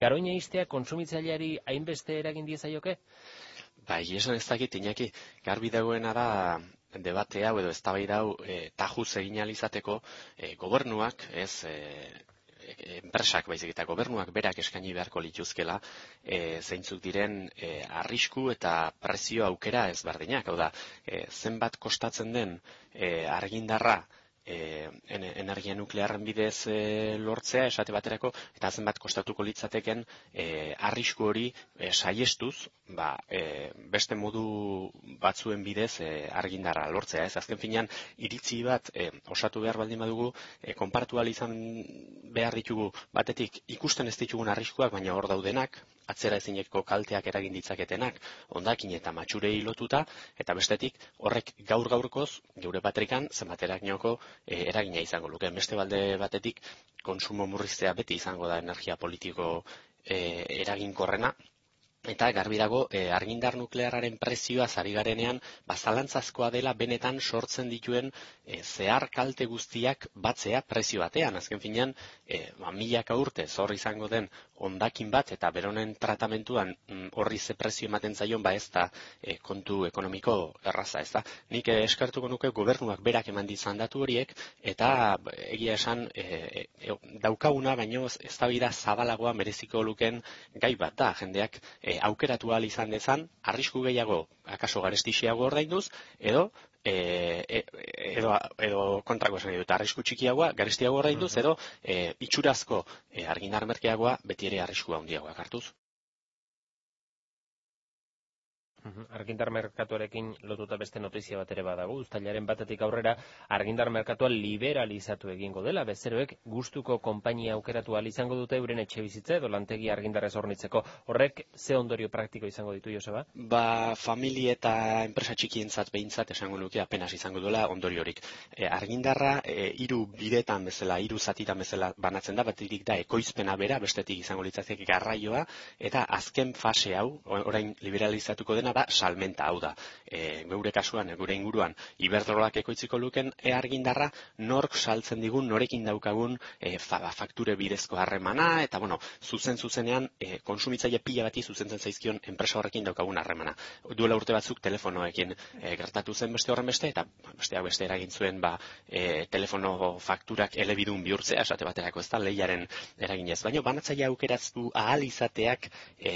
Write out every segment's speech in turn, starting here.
Garoina iztea konsumitzaileari hainbeste eragin diezaioke? Bai, esan ez dakit, inaki, garbi dagoena da debate hau edo eztabaida hau e, tajuz egin alizateko e, gobernuak, ez, e, enpresak baizik eta gobernuak berak eskaini beharko lituzkela e, zeintzuk diren e, arrisku eta prezio aukera ezberdinak. Hau da, e, zenbat kostatzen den e, argindarra e, energia nuklearren bidez e, lortzea esate baterako eta zenbat kostatuko litzateken e, arrisku hori e, saiestuz ba, e, beste modu batzuen bidez e, argindarra lortzea ez? Azken finean iritzi bat e, osatu behar baldin badugu e, konpartu izan behar ditugu batetik ikusten ez ditugun arriskuak baina hor daudenak atzera ezineko kalteak eragin ditzaketenak ondakin eta matxurei lotuta eta bestetik horrek gaur gaurkoz geure patrikan zenbaterak nioko e, eragina izango luke. Beste balde batetik konsumo murriztea beti izango da energia politiko e, eraginkorrena Eta garbi dago e, argindar nuklearraren prezioa zari garenean bazalantzazkoa dela benetan sortzen dituen e, zehar kalte guztiak batzea prezio batean. Azken finean, e, ba, milaka urte zor izango den ondakin bat eta beronen tratamentuan mm, horri ze prezio ematen zaion ba ez da e, kontu ekonomiko erraza ez da. Nik e, eskartuko nuke gobernuak berak eman ditzan datu horiek eta egia esan e, e, daukaguna baino ez zabalagoa mereziko luken gai bat da jendeak e, aukeratu ahal izan dezan, arrisku gehiago, akaso garestixiago ordainduz, edo e, e, edo, edo kontrako esan dut, arrisku txikiagoa, garestiago ordainduz, edo e, itxurazko e, argindar merkeagoa beti ere arrisku handiagoa hartuz. Argindar merkatuarekin lotuta beste notizia bat ere badago, ustailaren batetik aurrera argindar merkatua liberalizatu egingo dela, bezeroek gustuko konpainia aukeratu izango dute euren etxe bizitza edo lantegi argindarrez hornitzeko. Horrek ze ondorio praktiko izango ditu, Joseba? Ba, familie eta enpresa txikientzat behintzat esango nuke apenas izango duela ondoriorik. E, argindarra e, hiru bidetan bezala, hiru zatitan bezala banatzen da, batetik da ekoizpena bera, bestetik izango litzatek garraioa, eta azken fase hau, orain liberalizatuko dena, da salmenta hau da. E, geure kasuan, gure inguruan, iberdrolak ekoitziko luken e argindarra, nork saltzen digun, norekin daukagun e, fakture bidezko harremana, eta bueno, zuzen zuzenean, e, konsumitzaile pila bati zuzentzen zaizkion enpresa horrekin daukagun harremana. Duela urte batzuk telefonoekin e, gertatu zen beste horren beste, eta beste hau beste eragin zuen ba, e, telefono fakturak elebidun bihurtzea, esate baterako ez da, lehiaren eraginez. Baina banatzaile aukeraztu ahal izateak e,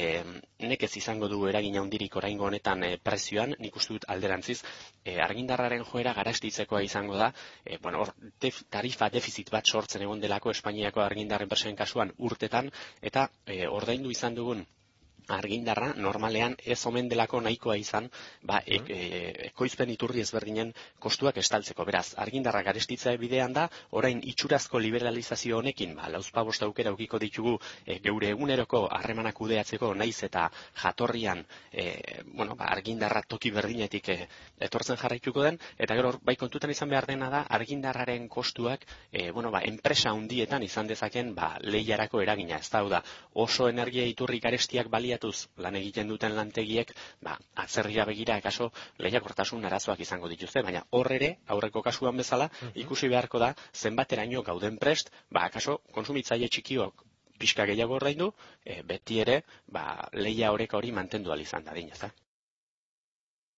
nekez izango du eragina hundirik orain honetan e, prezioan, nik uste dut alderantziz, e, argindarraren joera garastitzekoa izango da, e, bueno, or, def, tarifa defizit bat sortzen egon delako Espainiako argindarren persoen kasuan urtetan, eta e, ordaindu izan dugun argindarra normalean ez omen delako nahikoa izan ba, e, e, ekoizpen iturri ezberdinen kostuak estaltzeko. Beraz, argindarra garestitza bidean da, orain itxurazko liberalizazio honekin, ba, lauzpa bosta aukera ukiko ditugu e, geure eguneroko harremanak udeatzeko naiz eta jatorrian e, bueno, ba, argindarra toki berdinetik e, etortzen jarraituko den, eta gero bai kontutan izan behar dena da, argindarraren kostuak e, bueno, ba, enpresa hundietan izan dezaken ba, lehiarako eragina. Ez da, oso energia iturri garestiak balia baliatuz lan egiten duten lantegiek, ba, atzerria begira ekaso lehiakortasun arazoak izango dituzte, baina hor ere, aurreko kasuan bezala, mhm. ikusi beharko da, zenbateraino gauden prest, ba, akaso, konsumitzaile txikiok pixka gehiago ordaindu, e, beti ere, ba, lehia horeka hori mantendu alizan da, dinez,